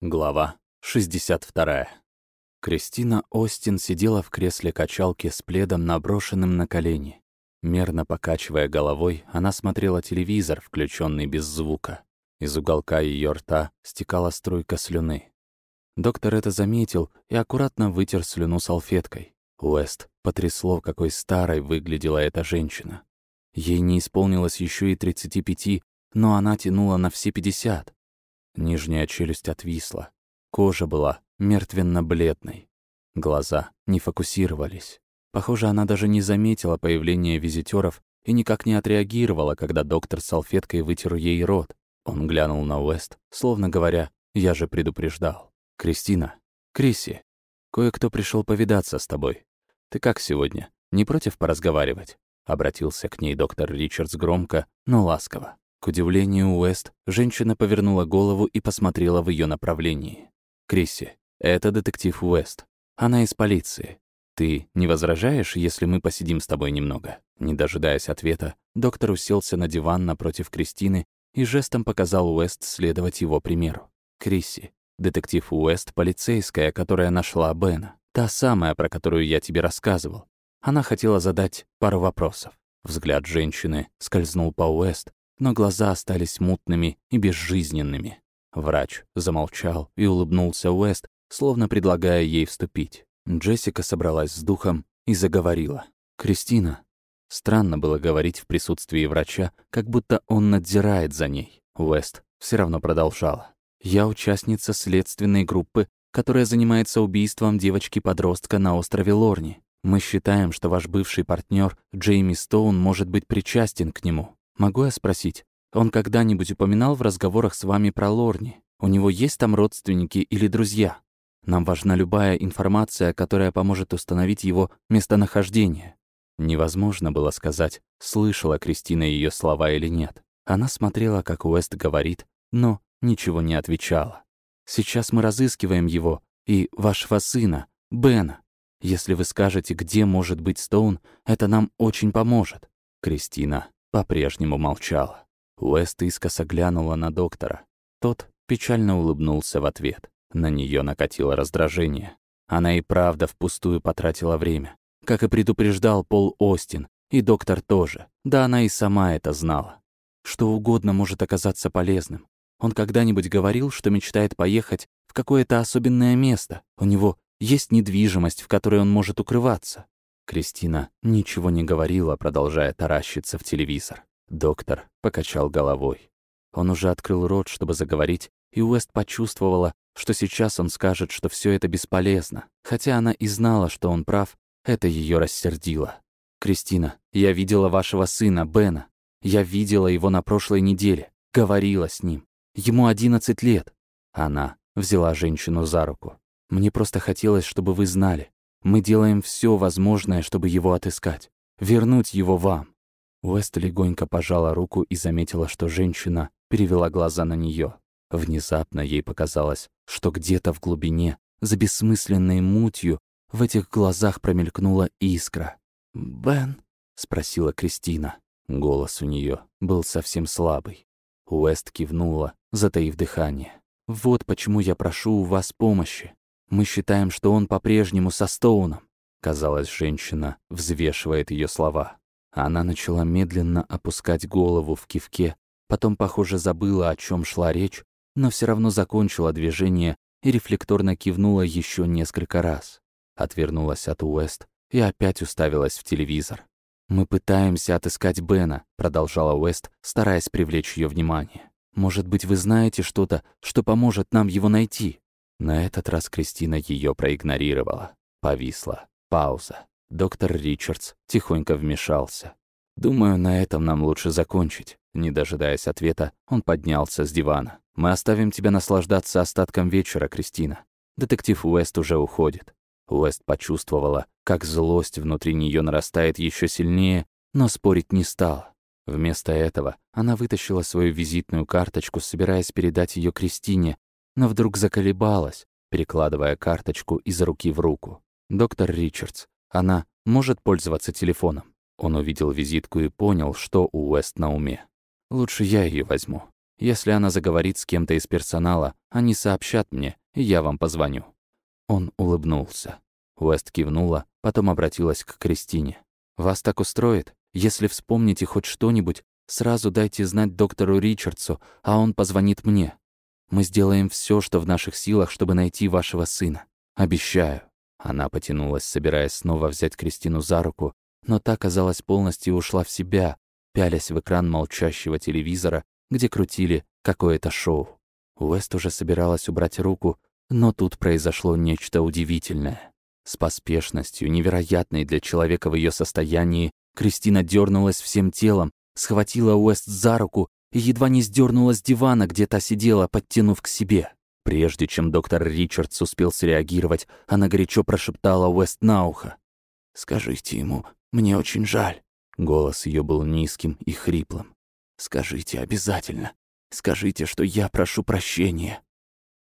Глава 62. Кристина Остин сидела в кресле качалки с пледом, наброшенным на колени. Мерно покачивая головой, она смотрела телевизор, включенный без звука. Из уголка ее рта стекала струйка слюны. Доктор это заметил и аккуратно вытер слюну салфеткой. Уэст потрясло, какой старой выглядела эта женщина. Ей не исполнилось еще и 35, но она тянула на все 50. Нижняя челюсть отвисла. Кожа была мертвенно-бледной. Глаза не фокусировались. Похоже, она даже не заметила появления визитеров и никак не отреагировала, когда доктор салфеткой вытер ей рот. Он глянул на Уэст, словно говоря, «Я же предупреждал». «Кристина, Криси, кое-кто пришел повидаться с тобой. Ты как сегодня? Не против поразговаривать?» Обратился к ней доктор Ричардс громко, но ласково. К удивлению Уэст, женщина повернула голову и посмотрела в ее направлении. «Крисси, это детектив Уэст. Она из полиции. Ты не возражаешь, если мы посидим с тобой немного?» Не дожидаясь ответа, доктор уселся на диван напротив Кристины и жестом показал Уэст следовать его примеру. «Крисси, детектив Уэст — полицейская, которая нашла Бена. Та самая, про которую я тебе рассказывал. Она хотела задать пару вопросов. Взгляд женщины скользнул по Уэст, но глаза остались мутными и безжизненными. Врач замолчал и улыбнулся Уэст, словно предлагая ей вступить. Джессика собралась с духом и заговорила. «Кристина». Странно было говорить в присутствии врача, как будто он надзирает за ней. Уэст все равно продолжала. «Я участница следственной группы, которая занимается убийством девочки-подростка на острове Лорни. Мы считаем, что ваш бывший партнер Джейми Стоун может быть причастен к нему. Могу я спросить, он когда-нибудь упоминал в разговорах с вами про Лорни? У него есть там родственники или друзья? Нам важна любая информация, которая поможет установить его местонахождение. Невозможно было сказать, слышала Кристина ее слова или нет. Она смотрела, как Уэст говорит, но ничего не отвечала. Сейчас мы разыскиваем его и вашего сына, Бена. Если вы скажете, где может быть Стоун, это нам очень поможет. Кристина по-прежнему молчала. Уэст искоса глянула на доктора. Тот печально улыбнулся в ответ. На нее накатило раздражение. Она и правда впустую потратила время. Как и предупреждал Пол Остин, и доктор тоже. Да она и сама это знала. Что угодно может оказаться полезным. Он когда-нибудь говорил, что мечтает поехать в какое-то особенное место. У него есть недвижимость, в которой он может укрываться. Кристина ничего не говорила, продолжая таращиться в телевизор. Доктор покачал головой. Он уже открыл рот, чтобы заговорить, и Уэст почувствовала, что сейчас он скажет, что все это бесполезно. Хотя она и знала, что он прав, это ее рассердило. «Кристина, я видела вашего сына, Бена. Я видела его на прошлой неделе, говорила с ним. Ему одиннадцать лет». Она взяла женщину за руку. «Мне просто хотелось, чтобы вы знали. Мы делаем все возможное, чтобы его отыскать. Вернуть его вам». Уэст легонько пожала руку и заметила, что женщина перевела глаза на нее. Внезапно ей показалось, что где-то в глубине, за бессмысленной мутью, в этих глазах промелькнула искра. «Бен?» — спросила Кристина. Голос у нее был совсем слабый. Уэст кивнула, затаив дыхание. «Вот почему я прошу у вас помощи. Мы считаем, что он по-прежнему со Стоуном. Казалось, женщина взвешивает ее слова. Она начала медленно опускать голову в кивке, потом, похоже, забыла, о чем шла речь, но все равно закончила движение и рефлекторно кивнула еще несколько раз. Отвернулась от Уэст и опять уставилась в телевизор. «Мы пытаемся отыскать Бена», — продолжала Уэст, стараясь привлечь ее внимание. «Может быть, вы знаете что-то, что поможет нам его найти?» На этот раз Кристина ее проигнорировала. Повисла. Пауза. Доктор Ричардс тихонько вмешался. «Думаю, на этом нам лучше закончить». Не дожидаясь ответа, он поднялся с дивана. «Мы оставим тебя наслаждаться остатком вечера, Кристина. Детектив Уэст уже уходит». Уэст почувствовала, как злость внутри нее нарастает еще сильнее, но спорить не стала. Вместо этого она вытащила свою визитную карточку, собираясь передать ее Кристине, но вдруг заколебалась, перекладывая карточку из руки в руку. «Доктор Ричардс, она может пользоваться телефоном?» Он увидел визитку и понял, что у Уэст на уме. «Лучше я ее возьму. Если она заговорит с кем-то из персонала, Они сообщат мне, и я вам позвоню». Он улыбнулся. Уэст кивнула, потом обратилась к Кристине. «Вас так устроит? Если вспомните хоть что-нибудь, сразу дайте знать доктору Ричардсу, а он позвонит мне. Мы сделаем все, что в наших силах, чтобы найти вашего сына. Обещаю». Она потянулась, собираясь снова взять Кристину за руку, но та, казалось, полностью ушла в себя, пялясь в экран молчащего телевизора, где крутили какое-то шоу. Уэст уже собиралась убрать руку, но тут произошло нечто удивительное. С поспешностью, невероятной для человека в ее состоянии, Кристина дернулась всем телом, схватила Уэст за руку и едва не сдернула с дивана, где та сидела, подтянув к себе. Прежде чем доктор Ричардс успел среагировать, она горячо прошептала Уэст на ухо. «Скажите ему, мне очень жаль». Голос ее был низким и хриплым. «Скажите обязательно. Скажите, что я прошу прощения».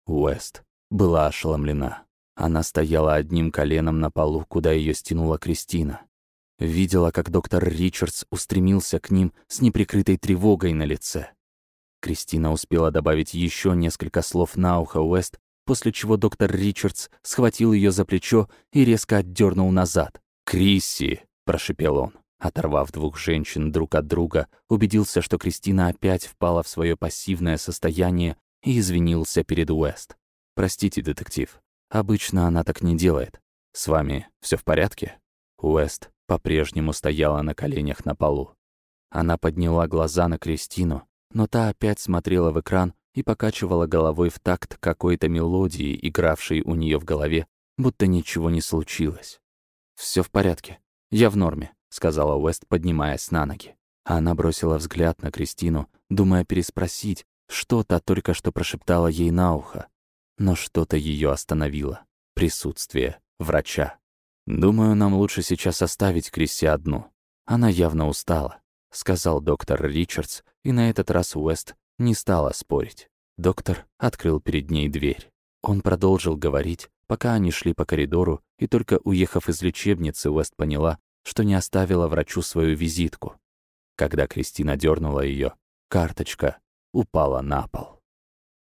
Уэст была ошеломлена. Она стояла одним коленом на полу, куда ее стянула Кристина. Видела, как доктор Ричардс устремился к ним с неприкрытой тревогой на лице. Кристина успела добавить еще несколько слов на ухо Уэст, после чего доктор Ричардс схватил ее за плечо и резко отдернул назад. «Крисси!» – прошипел он. Оторвав двух женщин друг от друга, убедился, что Кристина опять впала в свое пассивное состояние и извинился перед Уэст. «Простите, детектив, обычно она так не делает. С вами все в порядке?» Уэст по-прежнему стояла на коленях на полу. Она подняла глаза на Кристину, но та опять смотрела в экран и покачивала головой в такт какой-то мелодии, игравшей у нее в голове, будто ничего не случилось. Все в порядке. Я в норме», — сказала Уэст, поднимаясь на ноги. Она бросила взгляд на Кристину, думая переспросить, что та только что прошептала ей на ухо. Но что-то ее остановило. Присутствие врача. «Думаю, нам лучше сейчас оставить Крисси одну. Она явно устала», — сказал доктор Ричардс, и на этот раз Уэст не стала спорить. Доктор открыл перед ней дверь. Он продолжил говорить, пока они шли по коридору, и только уехав из лечебницы, Уэст поняла, что не оставила врачу свою визитку. Когда Кристина дернула ее, карточка упала на пол.